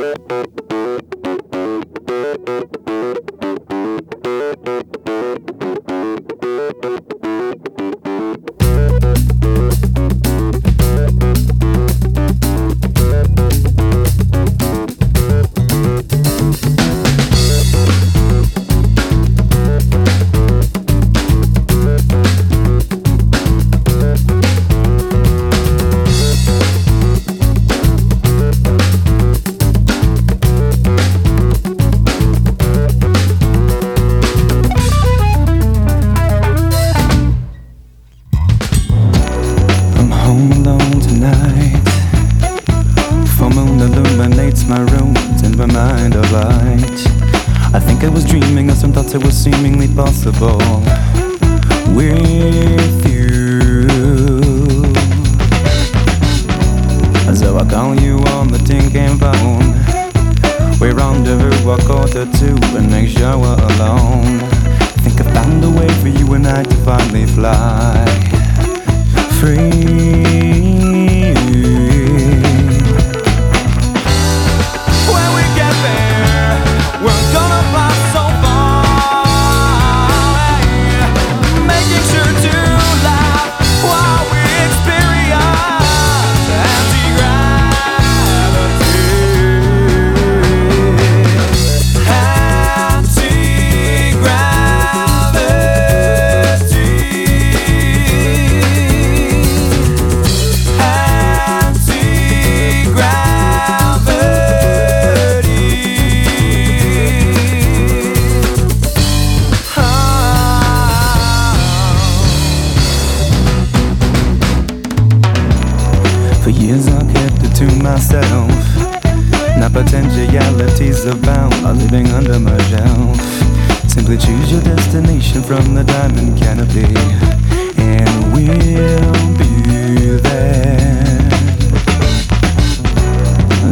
Thank you. Alone tonight. Full moon illuminates my room, and my mind of light. I think I was dreaming of some thoughts that were seemingly possible with you. So I call you on the tin can phone. We rendezvous a quarter to and make sure we're alone. Think I found a way for you and I to finally fly free. For years I kept it to myself. Now potentialities abound are living under my shelf. Simply choose your destination from the diamond canopy, and we'll be there.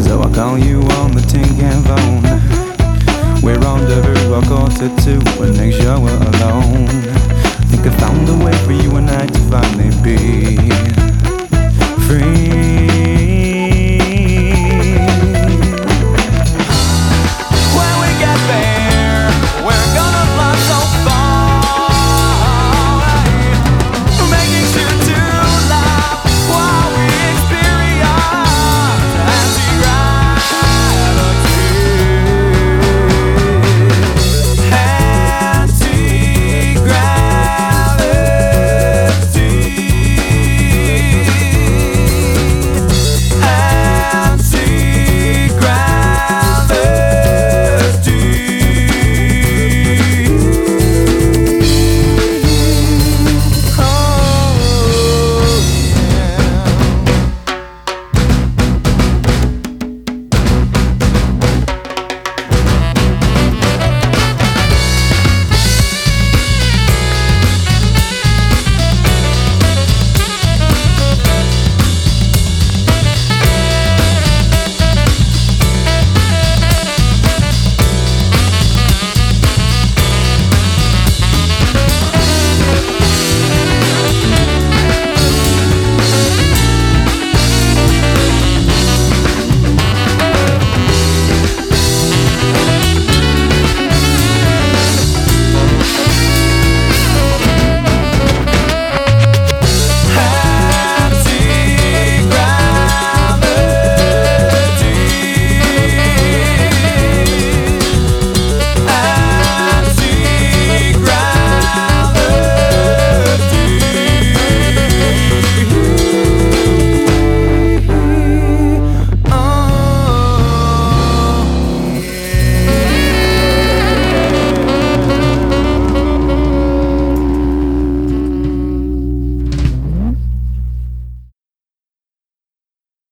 So I call you on the tin can phone. We're on the route, a quarter to, and make sure we're alone. Think I found a way for you and I to finally be.